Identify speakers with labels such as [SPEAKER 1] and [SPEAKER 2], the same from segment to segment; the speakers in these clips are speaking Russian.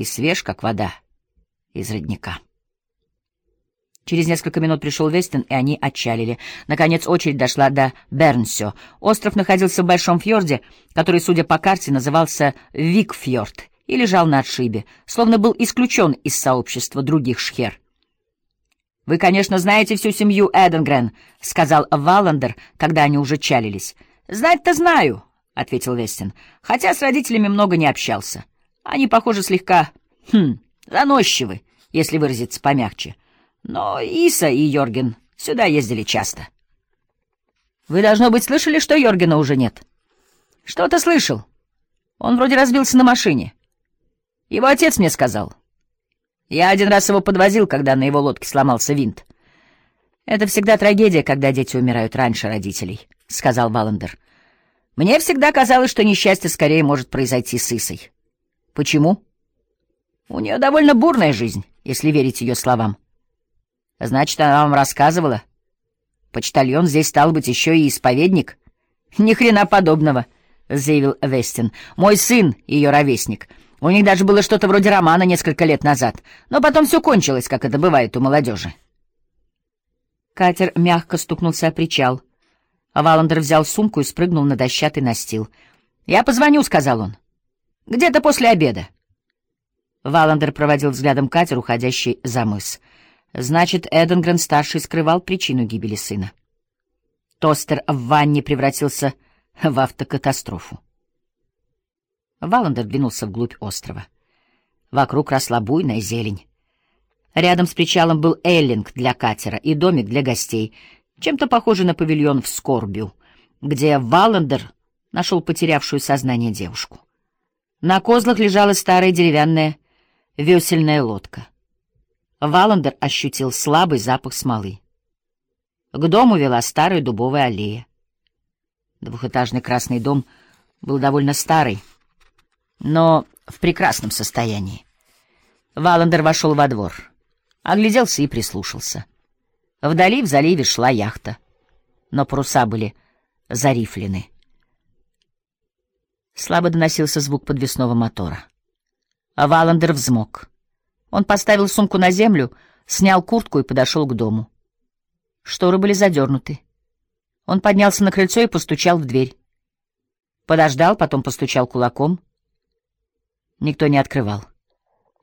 [SPEAKER 1] и свеж, как вода из родника. Через несколько минут пришел Вестин, и они отчалили. Наконец очередь дошла до Бернсё. Остров находился в большом фьорде, который, судя по карте, назывался Викфьорд и лежал на отшибе, словно был исключен из сообщества других шхер. «Вы, конечно, знаете всю семью Эденгрен», — сказал Валандер, когда они уже чалились. «Знать-то знаю», — ответил Вестин, — «хотя с родителями много не общался. Они, похоже, слегка, хм, заносчивы, если выразиться помягче. Но Иса и Йорген сюда ездили часто». «Вы, должно быть, слышали, что Йоргена уже нет?» «Что-то слышал. Он вроде разбился на машине. Его отец мне сказал». Я один раз его подвозил, когда на его лодке сломался винт. Это всегда трагедия, когда дети умирают раньше родителей, сказал Валандер. Мне всегда казалось, что несчастье скорее может произойти с Исой. Почему? У нее довольно бурная жизнь, если верить ее словам. Значит, она вам рассказывала? Почтальон здесь стал быть еще и исповедник? Ни хрена подобного, заявил Вестин. Мой сын, ее ровесник. У них даже было что-то вроде романа несколько лет назад, но потом все кончилось, как это бывает у молодежи. Катер мягко стукнулся о причал. Валандер взял сумку и спрыгнул на дощатый настил. «Я позвоню», — сказал он. «Где-то после обеда». Валандер проводил взглядом катер, уходящий за мыс. Значит, Эденгрен-старший скрывал причину гибели сына. Тостер в ванне превратился в автокатастрофу. Валандер двинулся вглубь острова. Вокруг росла буйная зелень. Рядом с причалом был эллинг для катера и домик для гостей, чем-то похожий на павильон в Скорбю, где Валандер нашел потерявшую сознание девушку. На козлах лежала старая деревянная весельная лодка. Валандер ощутил слабый запах смолы. К дому вела старая дубовая аллея. Двухэтажный красный дом был довольно старый, но в прекрасном состоянии. Валандер вошел во двор, огляделся и прислушался. Вдали в заливе шла яхта, но паруса были зарифлены. Слабо доносился звук подвесного мотора. А Валандер взмок. Он поставил сумку на землю, снял куртку и подошел к дому. Шторы были задернуты. Он поднялся на крыльцо и постучал в дверь. Подождал, потом постучал кулаком — Никто не открывал.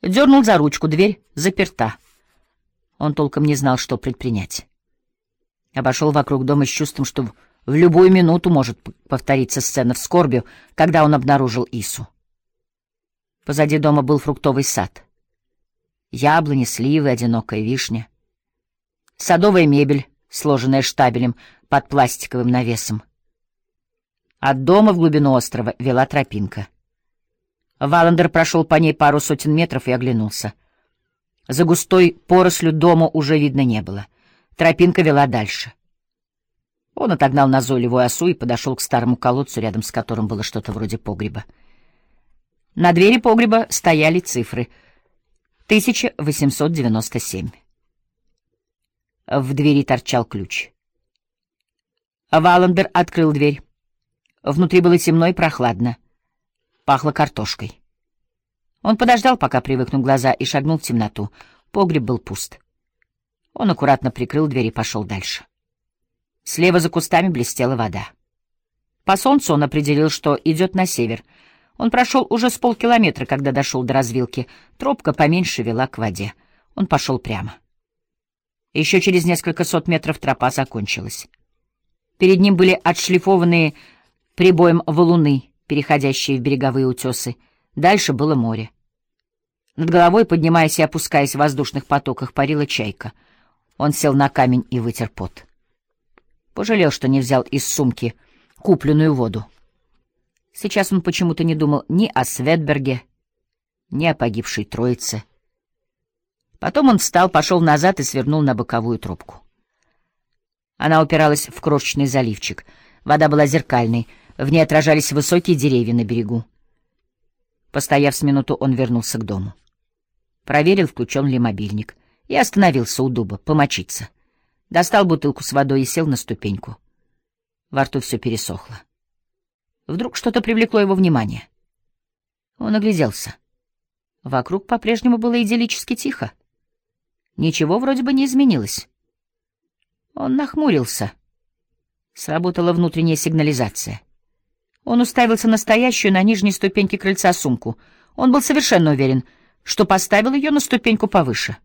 [SPEAKER 1] Дернул за ручку, дверь заперта. Он толком не знал, что предпринять. Обошел вокруг дома с чувством, что в любую минуту может повториться сцена в скорбью, когда он обнаружил Ису. Позади дома был фруктовый сад. Яблони, сливы, одинокая вишня. Садовая мебель, сложенная штабелем под пластиковым навесом. От дома в глубину острова вела тропинка — Валандер прошел по ней пару сотен метров и оглянулся. За густой порослью дома уже видно не было. Тропинка вела дальше. Он отогнал назойливую осу и подошел к старому колодцу, рядом с которым было что-то вроде погреба. На двери погреба стояли цифры. 1897. В двери торчал ключ. Валандер открыл дверь. Внутри было темно и прохладно. Пахло картошкой. Он подождал, пока привыкнут глаза, и шагнул в темноту. Погреб был пуст. Он аккуратно прикрыл дверь и пошел дальше. Слева за кустами блестела вода. По солнцу он определил, что идет на север. Он прошел уже с полкилометра, когда дошел до развилки. Тропка поменьше вела к воде. Он пошел прямо. Еще через несколько сот метров тропа закончилась. Перед ним были отшлифованные прибоем валуны, переходящие в береговые утесы. Дальше было море. Над головой, поднимаясь и опускаясь в воздушных потоках, парила чайка. Он сел на камень и вытер пот. Пожалел, что не взял из сумки купленную воду. Сейчас он почему-то не думал ни о Светберге, ни о погибшей троице. Потом он встал, пошел назад и свернул на боковую трубку. Она упиралась в крошечный заливчик. Вода была зеркальной — в ней отражались высокие деревья на берегу. Постояв с минуту, он вернулся к дому. Проверил, включен ли мобильник, и остановился у дуба, помочиться. Достал бутылку с водой и сел на ступеньку. Во рту все пересохло. Вдруг что-то привлекло его внимание. Он огляделся. Вокруг по-прежнему было идиллически тихо. Ничего вроде бы не изменилось. Он нахмурился. Сработала внутренняя сигнализация. Он уставился на стоящую на нижней ступеньке крыльца сумку. Он был совершенно уверен, что поставил ее на ступеньку повыше.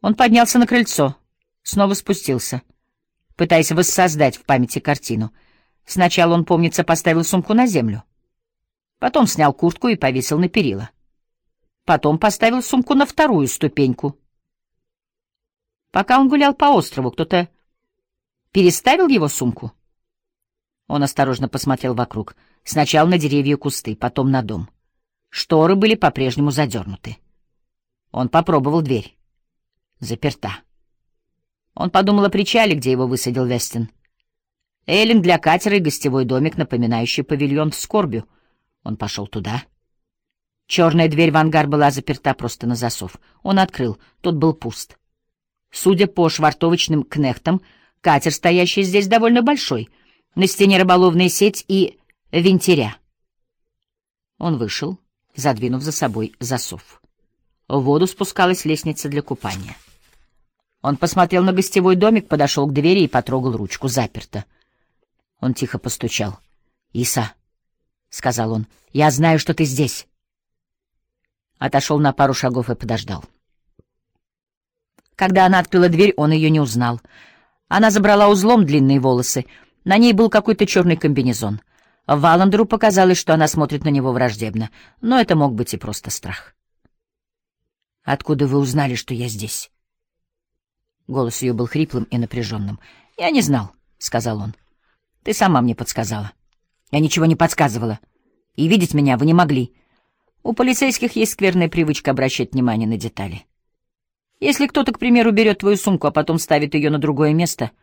[SPEAKER 1] Он поднялся на крыльцо, снова спустился, пытаясь воссоздать в памяти картину. Сначала он, помнится, поставил сумку на землю. Потом снял куртку и повесил на перила. Потом поставил сумку на вторую ступеньку. Пока он гулял по острову, кто-то переставил его сумку. Он осторожно посмотрел вокруг. Сначала на деревья и кусты, потом на дом. Шторы были по-прежнему задернуты. Он попробовал дверь. Заперта. Он подумал о причале, где его высадил Вестин. Эллинг для катера и гостевой домик, напоминающий павильон в скорбю. Он пошел туда. Черная дверь в ангар была заперта просто на засов. Он открыл, тот был пуст. Судя по швартовочным кнехтам, катер, стоящий здесь, довольно большой. На стене рыболовная сеть и винтеря. Он вышел, задвинув за собой засов. В воду спускалась лестница для купания. Он посмотрел на гостевой домик, подошел к двери и потрогал ручку. Заперто. Он тихо постучал. «Иса», — сказал он, — «я знаю, что ты здесь». Отошел на пару шагов и подождал. Когда она открыла дверь, он ее не узнал. Она забрала узлом длинные волосы. На ней был какой-то черный комбинезон. Валандеру показалось, что она смотрит на него враждебно, но это мог быть и просто страх. «Откуда вы узнали, что я здесь?» Голос ее был хриплым и напряженным. «Я не знал», — сказал он. «Ты сама мне подсказала». «Я ничего не подсказывала. И видеть меня вы не могли. У полицейских есть скверная привычка обращать внимание на детали. Если кто-то, к примеру, берет твою сумку, а потом ставит ее на другое место —